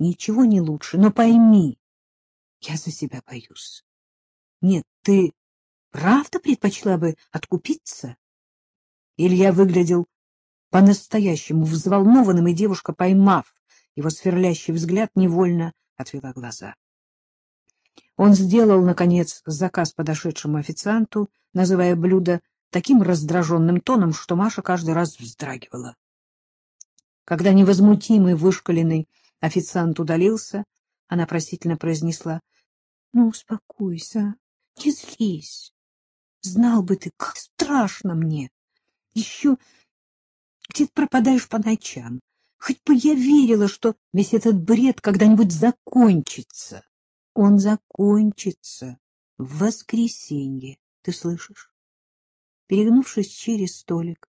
ничего не лучше. Но пойми, я за себя боюсь. Нет, ты правда предпочла бы откупиться? Илья выглядел по-настоящему взволнованным, и девушка, поймав его сверлящий взгляд, невольно отвела глаза. Он сделал, наконец, заказ подошедшему официанту, называя блюдо таким раздраженным тоном, что Маша каждый раз вздрагивала. Когда невозмутимый, вышкаленный официант удалился, она просительно произнесла, — Ну, успокойся, не злись. Знал бы ты, как страшно мне. Еще где ты пропадаешь по ночам. Хоть бы я верила, что весь этот бред когда-нибудь закончится. Он закончится в воскресенье, ты слышишь? Перегнувшись через столик,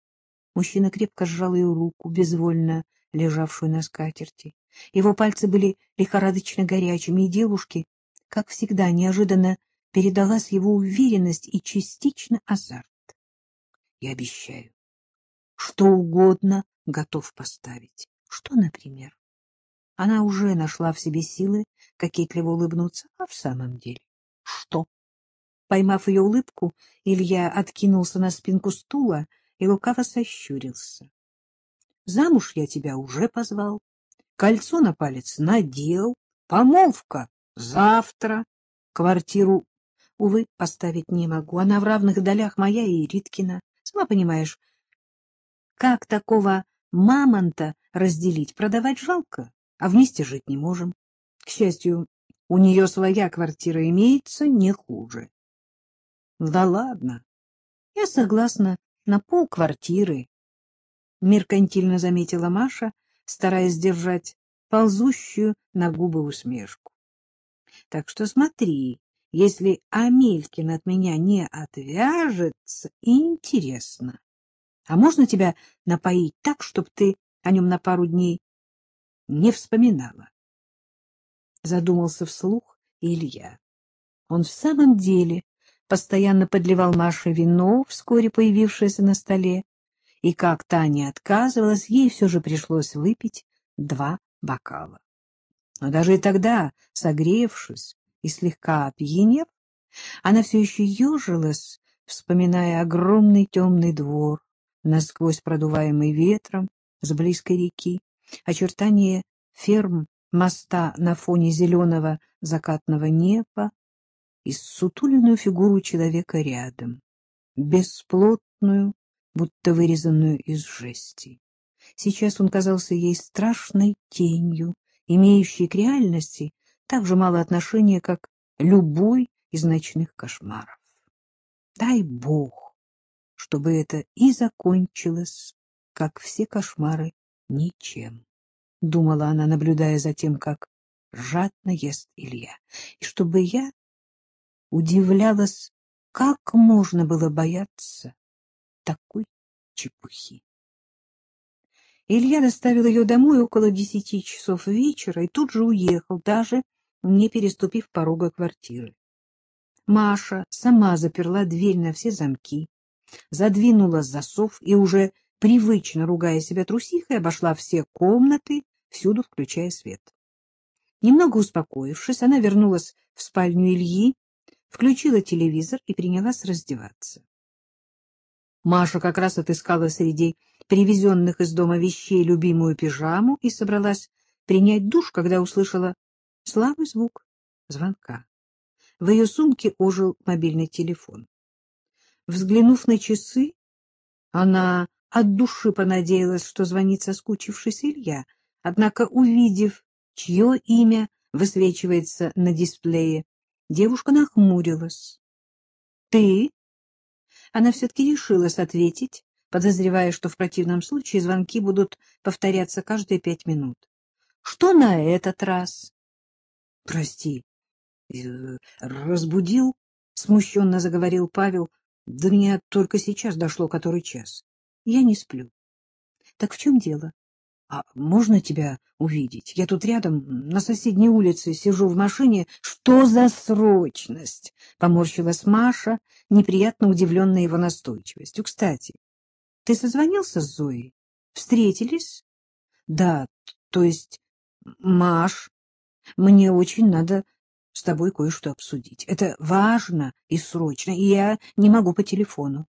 мужчина крепко сжал ее руку, безвольно лежавшую на скатерти. Его пальцы были лихорадочно горячими, и девушке, как всегда, неожиданно передалась его уверенность и частично азарт. Я обещаю, что угодно готов поставить. Что, например? Она уже нашла в себе силы кокетливо улыбнуться. А в самом деле, что? Поймав ее улыбку, Илья откинулся на спинку стула и лукаво сощурился. — Замуж я тебя уже позвал, кольцо на палец надел, помолвка завтра, квартиру, увы, поставить не могу, она в равных долях моя и Риткина. Сама понимаешь, как такого мамонта разделить, продавать жалко, а вместе жить не можем. К счастью, у нее своя квартира имеется не хуже. Да ладно, я согласна на полквартиры, меркантильно заметила Маша, стараясь сдержать ползущую на губы усмешку. Так что смотри, если Амелькин от меня не отвяжется, интересно. А можно тебя напоить так, чтобы ты о нем на пару дней не вспоминала? Задумался вслух Илья. Он в самом деле постоянно подливал Маше вино, вскоре появившееся на столе, и как Таня отказывалась, ей все же пришлось выпить два бокала. Но даже и тогда, согревшись и слегка опьянев, она все еще ежилась, вспоминая огромный темный двор, насквозь продуваемый ветром с близкой реки, очертания ферм моста на фоне зеленого закатного неба и сутуленную фигуру человека рядом, бесплотную, будто вырезанную из жести. Сейчас он казался ей страшной тенью, имеющей к реальности так же мало отношения, как любой из ночных кошмаров. Дай Бог, чтобы это и закончилось, как все кошмары, ничем, — думала она, наблюдая за тем, как жадно ест Илья, и чтобы я удивлялась, как можно было бояться такой чепухи. Илья доставил ее домой около десяти часов вечера и тут же уехал, даже не переступив порога квартиры. Маша сама заперла дверь на все замки, задвинула засов и уже привычно ругая себя трусихой, обошла все комнаты, всюду включая свет. Немного успокоившись, она вернулась в спальню Ильи, включила телевизор и принялась раздеваться. Маша как раз отыскала среди привезенных из дома вещей любимую пижаму и собралась принять душ, когда услышала слабый звук звонка. В ее сумке ожил мобильный телефон. Взглянув на часы, она от души понадеялась, что звонит соскучившийся Илья, однако, увидев, чье имя высвечивается на дисплее, девушка нахмурилась. — Ты? Она все-таки решилась ответить, подозревая, что в противном случае звонки будут повторяться каждые пять минут. — Что на этот раз? — Прости, э, разбудил, — смущенно заговорил Павел. — До меня только сейчас дошло который час. Я не сплю. — Так в чем дело? — А можно тебя увидеть? Я тут рядом, на соседней улице, сижу в машине. — Что за срочность? — поморщилась Маша, неприятно удивленная его настойчивостью. — Кстати, ты созвонился с Зоей? Встретились? — Да, то есть Маш Мне очень надо с тобой кое-что обсудить. Это важно и срочно, и я не могу по телефону.